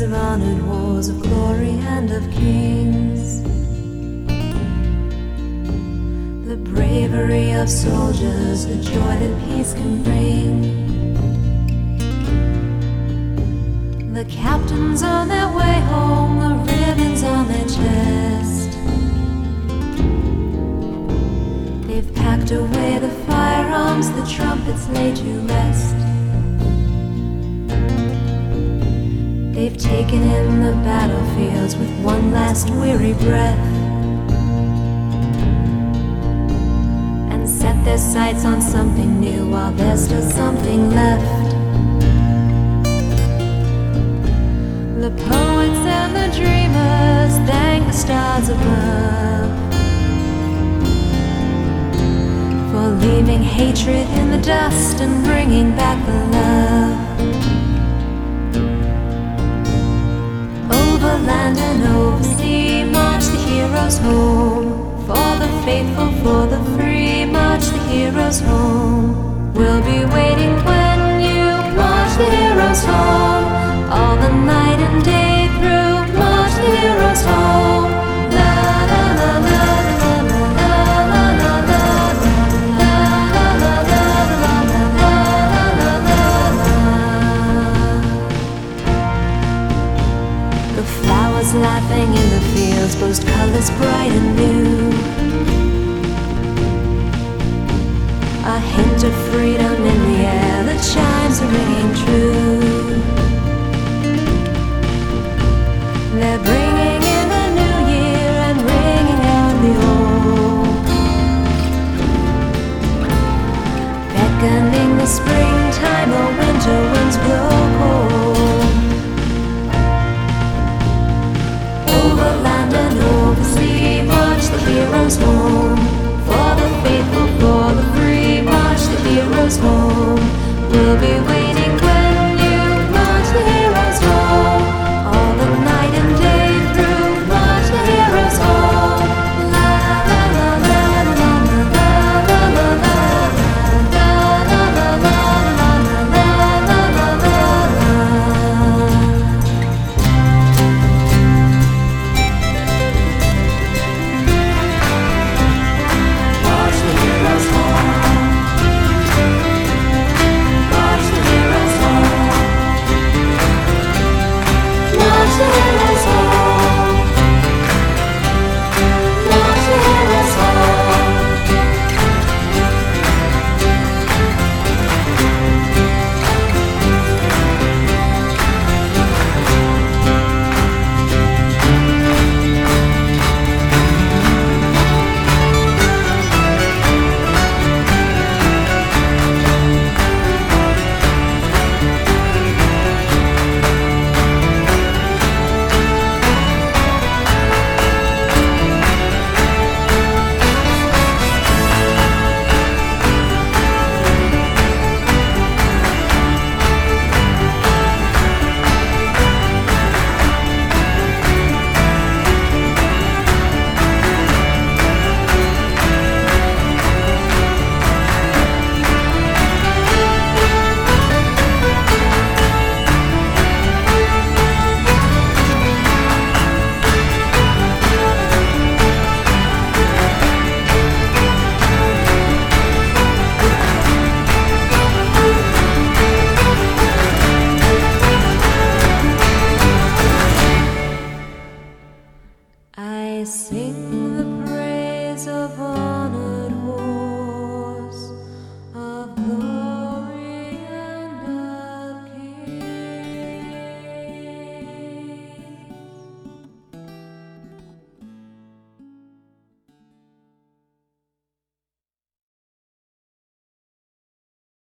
of honored wars, of glory and of kings. The bravery of soldiers, the joy that peace can bring. The captains on their way home, the ribbons on their chest. They've packed away the firearms, the trumpets lay to rest. They've taken in the battlefields with one last weary breath. And set their sights on something new while there's still something left. The poets and the dreamers thank the stars above for leaving hatred in the dust and bringing back the love. Land and over sea, march the heroes home. For the faithful, for the free, march the heroes home. We'll be waiting when you march the heroes home. All the night and day laughing in the fields boast colors bright and new. A hint of freedom in the air, the chimes are ringing true. They're bringing